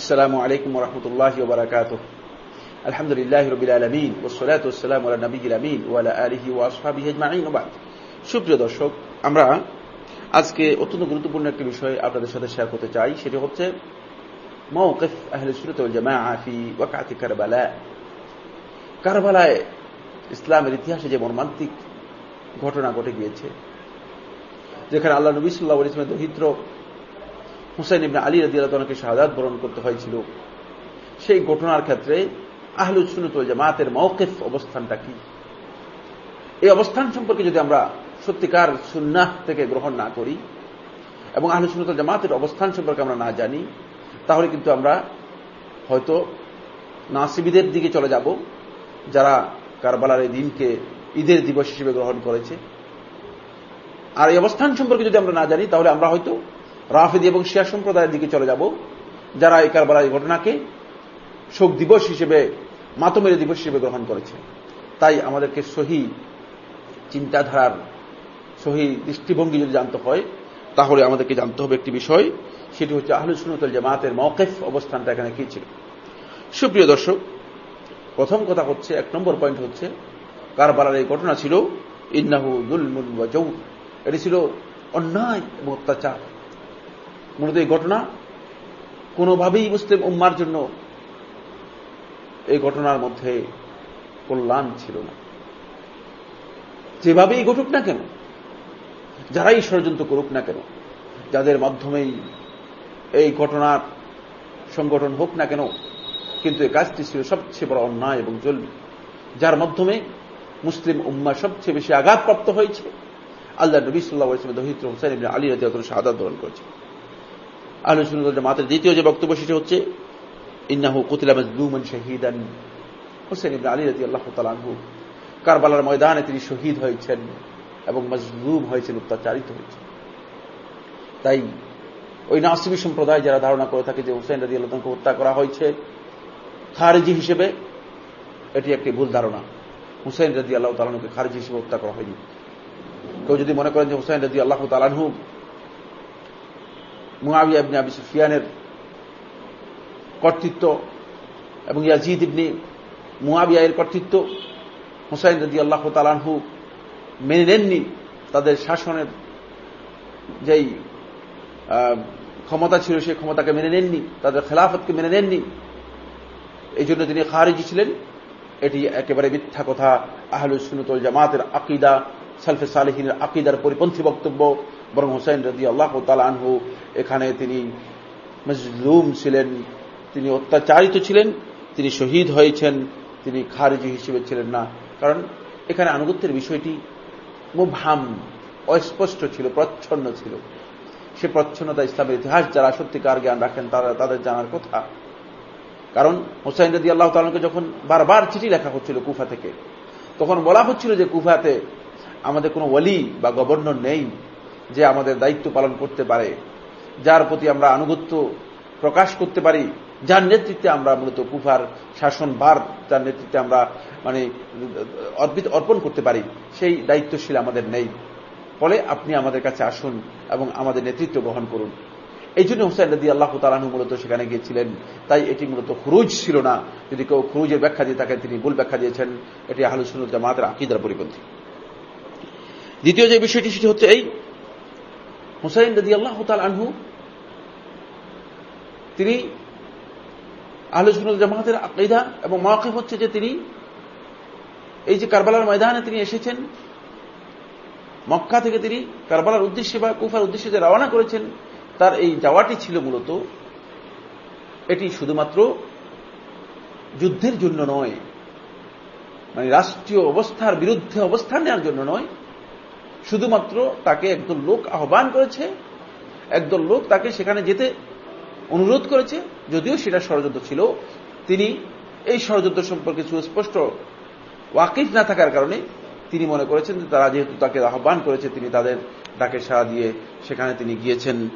আসসালামু আলাইকুম রহমতুল্লাহ বারাকাত আলহামদুলিল্লাহ রবিল আলমিন ওসলাত ওসালাম নবীল আমিন ওয়ালা আলহি ওয়াসফাবি হেজমাইন ওবাদ সুপ্রিয় দর্শক, আমরা আজকে অত্যন্ত গুরুত্বপূর্ণ একটি বিষয় আপনাদের সাথে শেয়ার করতে চাই, সেটি হচ্ছে মৌকিফ আহলে কারবালা। কারবালায় ইসলামের ইতিহাসে যে মর্মান্তিক ঘটনা ঘটে গিয়েছে, যেখানে আল্লাহ নবী সাল্লাহ ইসলামের দরিদ্র হুসাইন ইবনে আলী রাজি আল্লাহকে শাহাদাত বরণ করতে হয়েছিল। সেই ঘটনার ক্ষেত্রে আহলুল সুন্নত জামাতের মৌকিফ অবস্থানটা কি? এই অবস্থান সম্পর্কে যদি আমরা সত্যিকার সুন্নাহ থেকে গ্রহণ না করি এবং আহলু সুন্নত জামাতের অবস্থান সম্পর্কে আমরা না জানি, তাহলে কিন্তু আমরা হয়তো নাসিবিদের দিকে চলে যাব, যারা কারবালার এই দিনকে ঈদের দিবস হিসেবে গ্রহণ করেছে। আর এই অবস্থান সম্পর্কে যদি আমরা না জানি, তাহলে আমরা হয়তো রাফিদি এবং শিয়া সম্প্রদায়ের দিকে চলে যাব, যারা এই কারবালার এই ঘটনাকে শোক দিবস হিসেবে, মাতমের দিবস হিসেবে গ্রহণ করেছে। তাই আমাদেরকে সহি চিন্তাধারার, সহি দৃষ্টিভঙ্গি যদি জানতে হয়, তাহলে আমাদেরকে জানতে হবে একটি বিষয়, সেটি হচ্ছে আহলু সুনতল জামাতের মৌকেফ অবস্থানটা এখানে কি ছিল। সুপ্রিয় দর্শক, প্রথম কথা হচ্ছে, এক নম্বর পয়েন্ট হচ্ছে, কারবালার এই ঘটনা ছিল, ইন্নাহু ওয়াজৌ এটি ছিল অন্যায় এবং অত্যাচার। মূলত এই ঘটনা কোনোভাবেই মুসলিম উম্মার জন্য এই ঘটনার মধ্যে কল্যাণ ছিল না। যেভাবেই ঘটুক না কেন, যারাই ষড়যন্ত্র করুক না কেন, যাদের মাধ্যমেই এই ঘটনার সংগঠন হোক না কেন, কিন্তু এই কাজটি ছিল সবচেয়ে বড় অন্যায় এবং জলমি যার মাধ্যমে মুসলিম উম্মা সবচেয়ে বেশি আঘাতপ্রাপ্ত হয়েছে। আল্লাহ নবী সাল্লাহ দহিত্র হোসেন আলী রাজি শাহাদ গ্রহণ করেছে আহলে জামাতের দ্বিতীয় যে বক্তব্য সেটি হচ্ছে, ইন্নাহু কুতিলা মাজলুমান শাহীদান। হোসেন ইবনে আলী রাজি আল্লাহ তাআলাহু কারবালার ময়দানে তিনি শহীদ হয়েছেন এবং মজলুম হয়েছেন, অত্যাচারিত হয়েছেন। তাই ওই নাসিবি সম্প্রদায় যারা ধারণা করে থাকে যে হুসেন রাজি আল্লাহকে হত্যা করা হয়েছে, খারেজি হিসেবে এটি একটি ভুল ধারণা। হুসেন রাজি আল্লাহ তালানুকে খারেজি হিসেবে হত্যা করা হয়নি। কেউ যদি মনে করেন যে হুসেন রাজি আল্লাহ তালানহু মুআবিয়া ইবনে আবি সুফিয়ানের কর্তৃত্ব এবং ইয়াজিদ ইবনে মুআবিয়া এর কর্তৃত্ব। হুসাইন রাজি আল্লাহ তালানহু মেনে নেননি তাদের শাসনের যেই ক্ষমতা ছিল সেই ক্ষমতাকে মেনে নেননি, তাদের খেলাফতকে মেনে নেননি। এই জন্য তিনি খারিজি ছিলেন। এটি একেবারে মিথ্যা কথা। আহলু সুনতুল জামাতের আকিদা, সালফে সালেহিনের আকিদার পরিপন্থী বক্তব্য। বরং হোসাইন রদি আল্লাহ তালানহু এখানে তিনি মজলুম ছিলেন, তিনি অত্যাচারিত ছিলেন, তিনি শহীদ হয়েছেন, তিনি খারিজি হিসেবে ছিলেন না। কারণ এখানে আনুগত্যের বিষয়টি মুভাম অস্পষ্ট ছিল, প্রচ্ছন্ন ছিল। সে প্রচ্ছন্নতা, ইসলামের ইতিহাস যারা সত্যিকার জ্ঞান রাখেন, তারা তাদের জানার কথা। কারণ হোসাইন রদি আল্লাহ তালকে যখন বারবার চিঠি লেখা হচ্ছিল কুফা থেকে, তখন বলা হচ্ছিল যে কুফাতে আমাদের কোনো ওয়ালি বা গভর্নর নেই। যে আমাদের দায়িত্ব পালন করতে পারে, যার প্রতি আমরা আনুগত্য প্রকাশ করতে পারি, যার নেতৃত্বে আমরা মূলত কুফার শাসন বার যার নেতৃত্বে আমরা মানে অর্পিত, অর্পণ করতে পারি, সেই দায়িত্বশীল আমাদের নেই। ফলে আপনি আমাদের কাছে আসুন এবং আমাদের নেতৃত্ব গ্রহণ করুন। এই জন্য হুসাইন রদি আল্লাহ তালানু মূলত সেখানে গিয়েছিলেন। তাই এটি মূলত খুরুজ ছিল না। যদি কেউ খুরুজের ব্যাখ্যা দিয়ে তাকে তিনি ভুল ব্যাখ্যা দিয়েছেন। এটি আহলুসুল জামাতের আকিদার পরিপন্থী। দ্বিতীয় যে বিষয়টি, সেটি হচ্ছে এই হুসাইন রদি আল্লাহ তাল আনহু, তিনি আহলুসুল জামাতের আকিদা এবং মওয়াকিফ হচ্ছে যে তিনি এই যে কারবালার ময়দানে তিনি এসেছেন, মক্কা থেকে তিনি কারবালার উদ্দেশ্যে বা কুফার উদ্দেশ্যে যে রওনা করেছেন, তার এই যাওয়াটি ছিল মূলত এটি শুধুমাত্র যুদ্ধের জন্য নয় মানে রাষ্ট্রীয় অবস্থার বিরুদ্ধে অবস্থান নেওয়ার জন্য নয় শুধুমাত্র তাকে একদল লোক আহ্বান করেছে, একদল লোক তাকে সেখানে যেতে অনুরোধ করেছে, যদিও সেটা ষড়যন্ত্র ছিল। তিনি এই ষড়যন্ত্র সম্পর্কে সুস্পষ্ট ওয়াকিফ না থাকার কারণে তিনি মনে করেছেন যে তারা যেহেতু তাকে আহ্বান করেছে, তিনি তাদের ডাকে সাড়া দিয়ে সেখানে তিনি গিয়েছেন।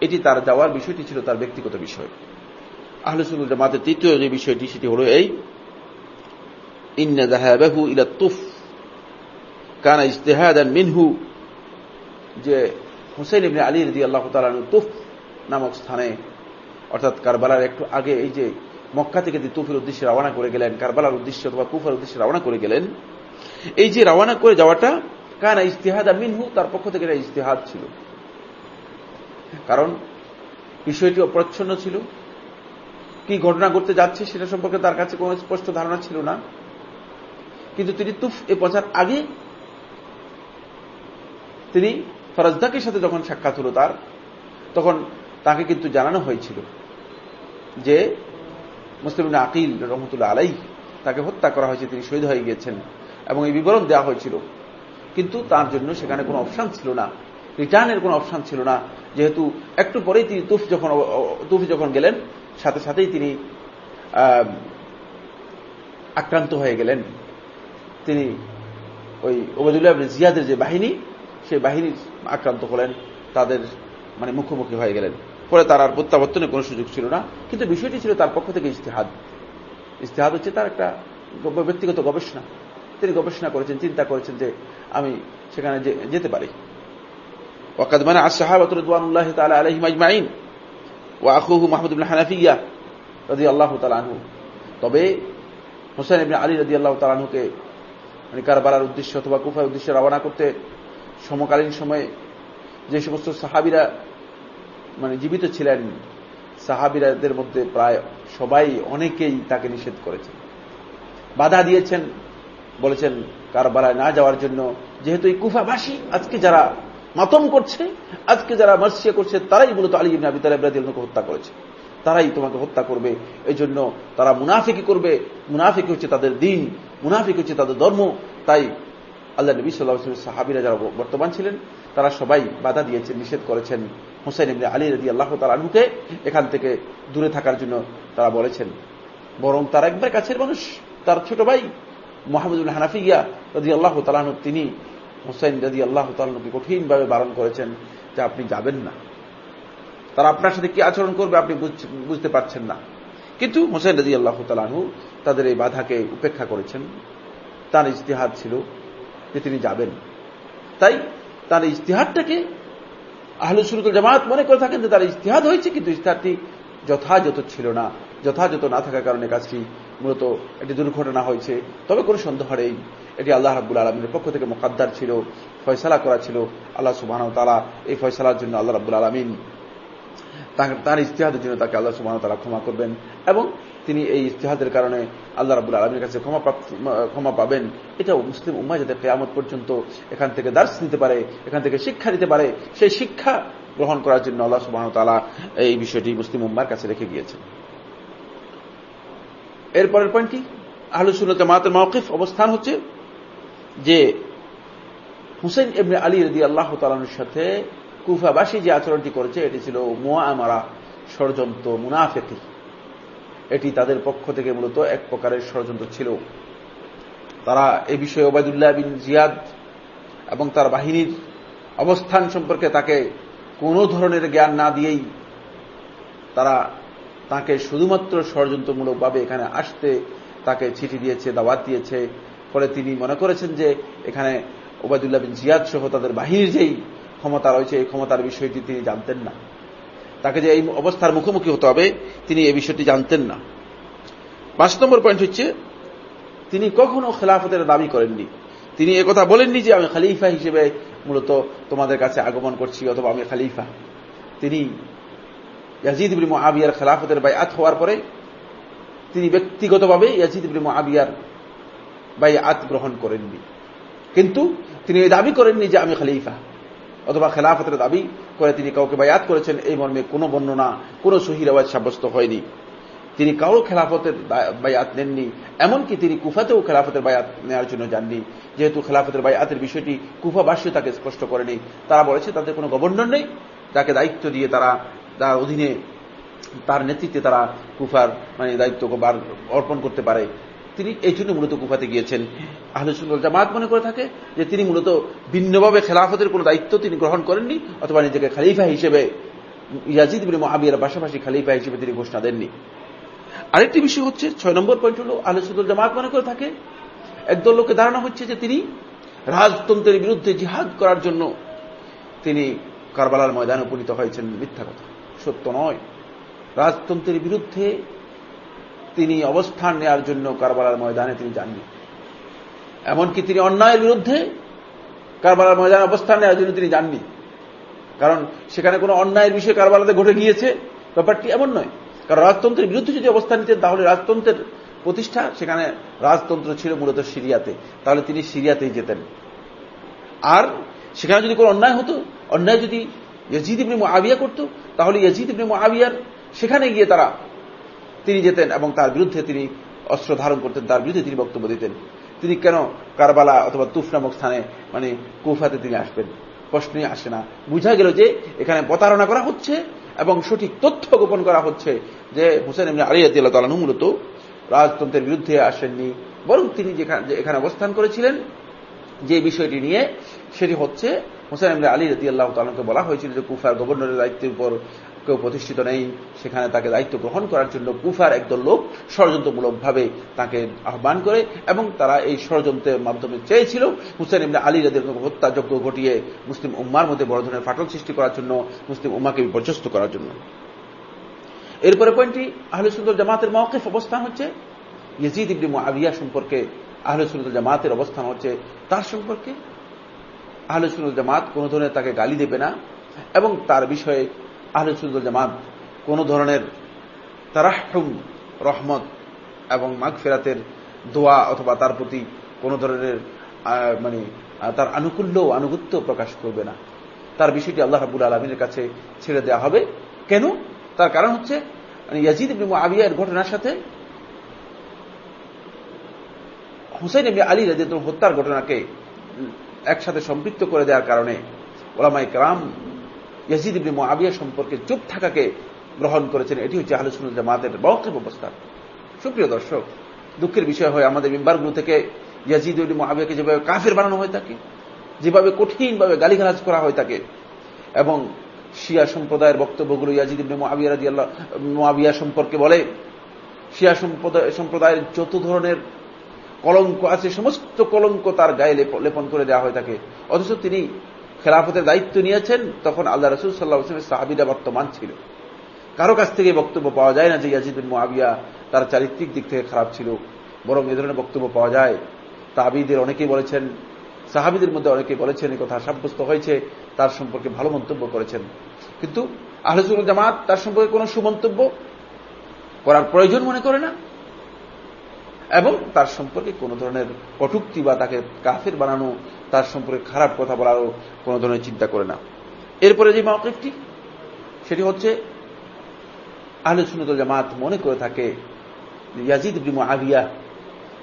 এটি তার যাওয়ার বিষয়টি ছিল তার ব্যক্তিগত বিষয়। আহলুসুল জামাতের তৃতীয় যে বিষয়টি, সেটি হল এই ইন্নাহু ইলা তুফ কানা ইজতেহাদান মিনহু যে হুসেন ইবনে আলী রদি আল্লাহ তালানু তুফ নামক স্থানে, অর্থাৎ কারবালার একটু আগে এই যে মক্কা থেকে তুফের উদ্দেশ্যে রওনা করে গেলেন, কারবালার উদ্দেশ্যে অথবা কুফার উদ্দেশ্যে রওনা করে গেলেন, এই যে রওনা করে যাওয়াটা কানা ইস্তেহাদ মিনহু, তার পক্ষ থেকে এটা ইস্তেহাদ ছিল। কারণ বিষয়টি অপ্রচ্ছন্ন ছিল। কি ঘটনা ঘটতে যাচ্ছে সেটা সম্পর্কে তার কাছে কোন স্পষ্ট ধারণা ছিল না। কিন্তু তিনি তুফ এ পৌঁছার আগে তিনি ফরাজদাকের সাথে যখন সাক্ষাৎ হল তার, তখন তাকে কিন্তু জানানো হয়েছিল যে মুসলিম আকিল রহমতুল্লাহ আলাই তাকে হত্যা করা হয়েছে, তিনি শহীদ হয়ে গিয়েছেন এবং এই বিবরণ দেওয়া হয়েছিল। কিন্তু তার জন্য সেখানে কোনো অপশান ছিল না, রিটার্নের কোনো অপশান ছিল না। যেহেতু একটু পরেই তিনি তুফ যখন তুফ যখন গেলেন, সাথে সাথেই তিনি আক্রান্ত হয়ে গেলেন। তিনি ওই ওবায়দুল্লাহ জিয়াদের যে বাহিনী সেই বাহিনীর আক্রান্ত হলেন, তাদের মানে মুখোমুখি হয়ে গেলেন। পরে তার আর প্রত্যাবর্তনের কোনো সুযোগ ছিল না। কিন্তু বিষয়টি ছিল তার পক্ষ থেকে ইস্তেহাদ ইস্তেহাদ হচ্ছে তার একটা ব্যক্তিগত গবেষণা। তিনি গবেষণা করেছেন, চিন্তা করেছেন যে আমি সেখানে যেতে পারি। ওয়াকাদ মানে আসহাবাত রিদওয়ানুল্লাহ তাআলা আলাইহিম আজমাইন। ওয়া আখুহু মাহমুদ হানাফিয়া রাদিয়াল্লাহু তাআলা আনহু। তবে হোসেন ইবনে আলী রাদিয়াল্লাহু তাআলা আনহুকে মানে কারবালার উদ্দেশ্যে অথবা কুফার উদ্দেশ্যে রওনা করতে সমকালীন সময়ে যে সমস্ত সাহাবিরা মানে জীবিত ছিলেন, সাহাবিরাদের মধ্যে প্রায় সবাই অনেকেই তাকে নিষেধ করেছেন। বাধা দিয়েছেন, বলেছেন কারবালায় না যাওয়ার জন্য। যেহেতু এই কুফাবাসী আজকে যারা মাতম করছে, আজকে যারা মার্সিয়া করছে, তারাই মূলত আলী ইবনে আবি তালেব হত্যা করেছে। তারাই তোমাকে হত্যা করবে। এই জন্য তারা মুনাফিকি করবে। মুনাফিকি হচ্ছে তাদের দিন, মুনাফিক হচ্ছে তাদের ধর্ম। তাই আল্লাহ নবী সাল্লাহ সাহাবিরা যারা বর্তমান ছিলেন, তারা সবাই বাধা দিয়েছেন নিষেধ করেছেন। হুসাইন ইবনে আলী রদি আল্লাহ তালানুকে এখান থেকে দূরে থাকার জন্য তারা বলেছেন। বরং তার একবার কাছের মানুষ, তার ছোট ভাই মোহাম্মদুল হানাফিয়া রদি আল্লাহ তালানু তিনি হুসাইন রদি আল্লাহ তালানুকে কঠিনভাবে বারণ করেছেন যে আপনি যাবেন না। তারা আপনার সাথে কি আচরণ করবে আপনি বুঝতে পারছেন না। কিন্তু হোসেন রাজি আল্লাহ তালাহু তাদের এই বাধাকে উপেক্ষা করেছেন। তার ইস্তেহাদ ছিল যে তিনি যাবেন। তাই তার ইস্তেহাদটাকে আহলু সুরুতুল জামাত মনে করে থাকেন যে তার ইস্তেহাদ হয়েছে, কিন্তু ইস্তিহারটি যথাযথ ছিল না। যথাযথ না থাকার কারণে কাজটি মূলত একটি দুর্ঘটনা হয়েছে। তবে কোনো সন্দেহ নেই, এটি আল্লাহ রাবুল আলমীর পক্ষ থেকে মোকাদ্দার ছিল, ফয়সালা করা ছিল। আল্লাহ সুবাহ তালা এই ফয়সালার জন্য আল্লাহ রাবুল আলমিন তার ইস্তেহাদের জন্য তাকে আল্লাহ সুবাহ তারা ক্ষমা করবেন এবং তিনি এই ইস্তেহাদের কারণে আল্লাহ রাবুল আলমীর কাছে ক্ষমা ক্ষমা পাবেন। এটাও মুসলিম উম্মা যাতে কেয়ামত পর্যন্ত এখান থেকে দার্স নিতে পারে, এখান থেকে শিক্ষা নিতে পারে, সেই শিক্ষা গ্রহণ করার জন্য আল্লাহ সুবাহ তালা এই বিষয়টি মুসলিম উম্মার কাছে রেখে গিয়েছেন। এরপরের পয়েন্ট কি? আহলুসুল্লাহ জামাতের মৌকিফ অবস্থান হচ্ছে যে হুসেন এমনি আলী রদি আল্লাহ তালানোর সাথে কুফাবাসী যে আচরণটি করেছে, এটি ছিল মোয়া আমারা ষড়যন্ত্র মুনাফেকি। এটি তাদের পক্ষ থেকে মূলত এক প্রকারের ষড়যন্ত্র ছিল। তারা এ বিষয়ে ওবায়দুল্লাহ বিন জিয়াদ এবং তার বাহিনীর অবস্থান সম্পর্কে তাকে কোনো ধরনের জ্ঞান না দিয়েই তারা তাকে শুধুমাত্র ষড়যন্ত্রমূলকভাবে এখানে আসতে, তাকে চিঠি দিয়েছে, দাওয়াত দিয়েছে। ফলে তিনি মনে করেছেন যে এখানে ওবায়দুল্লাহ বিন জিয়াদ সহ তাদের বাহিনীর যেই ক্ষমতা রয়েছে, এই ক্ষমতার বিষয়টি তিনি জানতেন না। তাকে যে এই অবস্থার মুখোমুখি হতে হবে, তিনি এই বিষয়টি জানতেন না। পাঁচ নম্বর পয়েন্ট হচ্ছে, তিনি কখনো খেলাফতের দাবি করেননি। তিনি কথা বলেননি যে, আমি খালিফা হিসেবে মূলত তোমাদের কাছে আগমন করছি অথবা আমি খালিফা। তিনি ইয়াজিদ ইবনে মুআবিয়ার খেলাফতের বাইআত হওয়ার পরে, তিনি ব্যক্তিগতভাবে ইয়াজিদ ইবনে মুআবিয়ার বাইআত গ্রহণ করেননি। কিন্তু তিনি দাবি করেননি যে, আমি খালিফা। অথবা খেলাফতের দাবি করে তিনি কাউকে বায়াত করেছেন, এই মর্মে কোনো বর্ণনা, কোনো সহি রেওয়াজ সাব্যস্ত হয়নি। তিনি কারও খেলাফতের বায়াত নেননি, এমনকি তিনি কুফাতেও খেলাফতের বায়াত নেওয়ার জন্য যাননি। যেহেতু খেলাফতের বায়াতের বিষয়টি কুফাবাসী তাকে স্পষ্ট করেনি, তারা বলেছে তাদের কোনো গভর্নর নেই, তাকে দায়িত্ব দিয়ে তারা, তার অধীনে, তার নেতৃত্বে তারা কুফার মানে দায়িত্ব অর্পণ করতে পারে। তিনি এই জন্য মূলত কুফাতে গিয়েছেন। আহলুসুল জামাত মনে করে থাকে যে তিনি মূলত ভিন্নভাবে খেলাফতের কোন দায়িত্ব তিনি গ্রহণ করেননি, অথবা নিজেকে খালিফা হিসেবে, ইয়াজিদ বিন মহাবিয়ার পাশাপাশি খালিফা হিসেবে তিনি ঘোষণা দেননি। আরেকটি বিষয় হচ্ছে, ছয় নম্বর পয়েন্ট হল আহলুসুল জামাত মনে করে থাকে, একদল লোকে ধারণা হচ্ছে যে তিনি রাজতন্ত্রের বিরুদ্ধে জিহাদ করার জন্য তিনি কারবালার ময়দানে উপনীত হয়েছেন। মিথ্যা কথা, সত্য নয়। রাজতন্ত্রের বিরুদ্ধে তিনি অবস্থান নেওয়ার জন্য কারবালার ময়দানে তিনি যাননি। এমনকি তিনি অন্যায়ের বিরুদ্ধে কারবালার ময়দানে অবস্থান নেওয়ার জন্য তিনি যাননি। কারণ সেখানে কোনো অন্যায়ের বিষয়ে কারবালাতে ঘটে গিয়েছে, ব্যাপারটি এমন নয়। কারণ রাজতন্ত্রের বিরুদ্ধে যদি অবস্থান নিতেন, তাহলে রাজতন্ত্রের প্রতিষ্ঠা সেখানে রাজতন্ত্র ছিল মূলত সিরিয়াতে। তাহলে তিনি সিরিয়াতেই যেতেন। আর সেখানে যদি কোনো অন্যায় হতো, অন্যায় যদি ইয়াজিদ ইবনে আবিয়া করত, তাহলে ইয়াজিদ ইবনে আবিয়ার সেখানে গিয়ে তারা তিনি যেতেন এবং তার বিরুদ্ধে তিনি অস্ত্র ধারণ করতেন, তার বিরুদ্ধে তিনি বক্তব্য দিতেন। তিনি কেন কারবালা অথবা তুফ নামক স্থানে মানে কুফাতে তিনি আসবেন প্রশ্নই আসে না। বুঝা গেল যে এখানে প্রতারণা করা হচ্ছে এবং সঠিক তথ্য গোপন করা হচ্ছে যে হুসেন এমনি আলী রাজি তালানু মূলত রাজতন্ত্রের বিরুদ্ধে আসেননি। বরং তিনি যেখানে এখানে অবস্থান করেছিলেন, যে বিষয়টি নিয়ে সেটি হচ্ছে হোসেন এমনি আলী রতি আল্লাহ তালকে বলা হয়েছিল যে কুফার গভর্নরের দায়িত্বের উপর কেউ প্রতিষ্ঠিত নেই। সেখানে তাকে দায়িত্ব গ্রহণ করার জন্য কুফার একদল লোক ষড়যন্ত্রমূলকভাবে তাকে আহ্বান করে এবং তারা এই ষড়যন্ত্রের মাধ্যমে চেয়েছিল হুসেন ইমরা আলী রাদের হত্যাযজ্ঞ ঘটিয়ে মুসলিম উম্মার মধ্যে বড় ধরনের ফাটল সৃষ্টি করার জন্য, মুসলিম উম্মাকে বিপর্যস্ত করার জন্য। এরপরে পয়েন্টটি আহলে সুন্দর জামাতের মৌকিফ অবস্থান হচ্ছে। ইয়েজিদ ইবনি আবিয়া সম্পর্কে আহলে সুন্দর জামাতের অবস্থান হচ্ছে তার সম্পর্কে। আহলে সুন্দর জামাত কোন ধরনের তাকে গালি দেবে না এবং তার বিষয়ে আহলে সুন্দর জামাত কোন ধরনের তারাহম রহমত এবং মাঘ ফেরাতের দোয়া অথবা তার প্রতি কোন ধরনের মানে তার আনুকূল্য আনুগত্য প্রকাশ করবে না। তার বিষয়টি আল্লাহ রাবুল আলমিনের কাছে ছেড়ে দেওয়া হবে। কেন? তার কারণ হচ্ছে মানে ইয়াজিদ ইবনে আবিয়ার ঘটনার সাথে হুসাইন আলী রাজিদ হত্যার ঘটনাকে একসাথে সম্পৃক্ত করে দেওয়ার কারণে ওলামাই কালাম ইয়াজিদ ইবনে আবিয়া সম্পর্কে চুপ থাকাকে গ্রহণ করেছেন। এটি হচ্ছে আলোচনা জামাতের মৌখিক অবস্থা সুপ্রিয় দর্শক, দুঃখের বিষয় হয় আমাদের মেম্বারগুলো থেকে ইয়াজিদ ইবনে আবিয়াকে যেভাবে কাফের বানানো হয়ে থাকে যেভাবে কঠিনভাবে গালিগালাজ করা হয়ে থাকে এবং শিয়া সম্প্রদায়ের বক্তব্যগুলো ইয়াজিদ ইবনে মুআবিয়া রাদিয়াল্লাহু, মুআবিয়া সম্পর্কে বলে, শিয়া সম্প্রদায়, সম্প্রদায়ের যত ধরনের কলঙ্ক আছে, সমস্ত কলঙ্ক তার গায়ে লেপন করে দেওয়া হয়ে থাকে অথচ তিনি খেলাফতের দায়িত্ব নিয়েছেন, তখন আল্লাহ রসুল সাল্লাহ হোসেনের সাহাবিরা বর্তমান ছিল। কারও কাছ থেকে বক্তব্য পাওয়া যায় না যে ইয়াজিদ বিন মুআবিয়া তার চারিত্রিক দিক থেকে খারাপ ছিল, বরং এ ধরনের বক্তব্য পাওয়া যায়। তাবিদের অনেকেই বলেছেন, সাহাবিদের মধ্যে অনেকে বলেছেন এই কথা সাব্যস্ত হয়েছে, তার সম্পর্কে ভালো মন্তব্য করেছেন। কিন্তু আহলসুল জামাত তার সম্পর্কে কোনো সুমন্তব্য করার প্রয়োজন মনে করে না। এবং তার সম্পর্কে কোন ধরনের কটুক্তি বা তাকে কাফের বানানো তার সম্পর্কে খারাপ কথা বলারও কোন ধরনের চিন্তা করে না। এরপরে যে মাওকিফটি, সেটি হচ্ছে, আহলে সুনতুল জামাত মনে করে থাকে ইয়াজিদ বিমু আবিয়া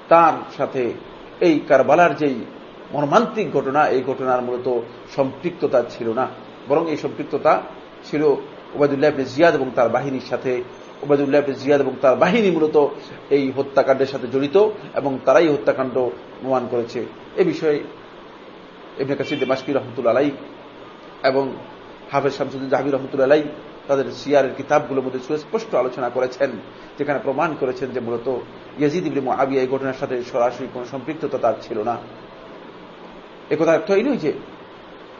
তার সাথে এই কারবালার যেই মর্মান্তিক ঘটনা, এই ঘটনার মূলত সম্পৃক্ততা ছিল না। বরং এই সম্পৃক্ততা ছিল ওবায়দুল্লাহ জিয়াদ এবং তার বাহিনীর সাথে ওবায়দুল্লাহ জিয়াদ এবং তার বাহিনী মূলত এই হত্যাকাণ্ডের সাথে জড়িত এবং তারাই হত্যাকাণ্ড প্রমাণ করেছে। এ বিষয়ে এমনি কাসিদ মাসকি রহমতুল আলাই এবং হাফেজ শামসুদ্দিন জাহাবির রহমতুল আলাই তাদের সিয়ারের কিতাবগুলোর মধ্যে সুস্পষ্ট আলোচনা করেছেন, যেখানে প্রমাণ করেছেন যে মূলত ইয়াজিদ ইবলি আবিয়া এই ঘটনার সাথে সরাসরি কোন সম্পৃক্ততা তার ছিল না। একথা অর্থ এই নয় যে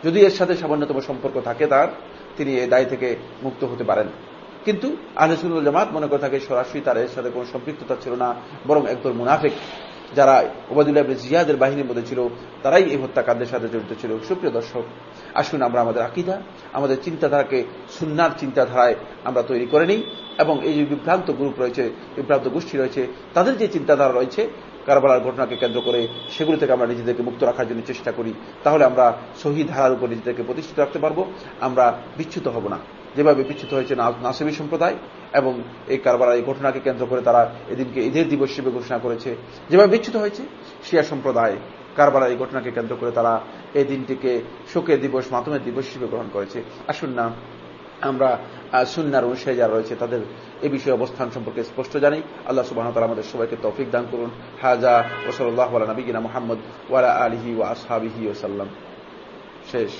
যদি এর সাথে সামান্যতম সম্পর্ক থাকে তার, তিনি এই দায় থেকে মুক্ত হতে পারেন। কিন্তু আহলেসুল জামাত মনে করে থাকে সরাসরি তার এর সাথে কোন সম্পৃক্ততা ছিল না, বরং একদল মুনাফিক যারা ওবাদুল্লাহ জিয়াদের বাহিনীর মধ্যে ছিল, তারাই এই হত্যাকাণ্ডের সাথে জড়িত ছিল। সুপ্রিয় দর্শক, আসুন আমরা আমাদের আকিদা, আমাদের চিন্তাধারাকে সুন্নার চিন্তাধারায় আমরা তৈরি করে নিই, এবং এই যে বিভ্রান্ত গ্রুপ রয়েছে, বিভ্রান্ত গোষ্ঠী রয়েছে, তাদের যে চিন্তাধারা রয়েছে, কারবালার ঘটনাকে কেন্দ্র করে সেগুলো থেকে আমরা নিজেদেরকে মুক্ত রাখার জন্য চেষ্টা করি। তাহলে আমরা সহি ধারার উপর নিজেদেরকে প্রতিষ্ঠিত রাখতে পারব, আমরা বিচ্যুত হব না। যেভাবে বিচ্যুত হয়েছে নাসিবী সম্প্রদায় এবং এই কারবার এই ঘটনাকে কেন্দ্র করে তারা এদিনকে ঈদের দিবস হিসেবে ঘোষণা করেছে। যেভাবে বিচ্ছিত হয়েছে, শিয়া সম্প্রদায় কারবার এই ঘটনাকে কেন্দ্র করে তারা এই দিনটিকে শোকের দিবস, মাতমের দিবস হিসেবে গ্রহণ করেছে। আসুন না, আমরা সুন্নার অনুসারী যারা রয়েছে তাদের এ বিষয়ে অবস্থান সম্পর্কে স্পষ্ট জানি আল্লাহ সুবাহ তালা আমাদের সবাইকে তৌফিক দান করুন। হাজা ওসল্লাহ নবীনা মোহাম্মদ ওয়ালা আলহি ও আসহাবিহি ওসাল্লাম শেষ।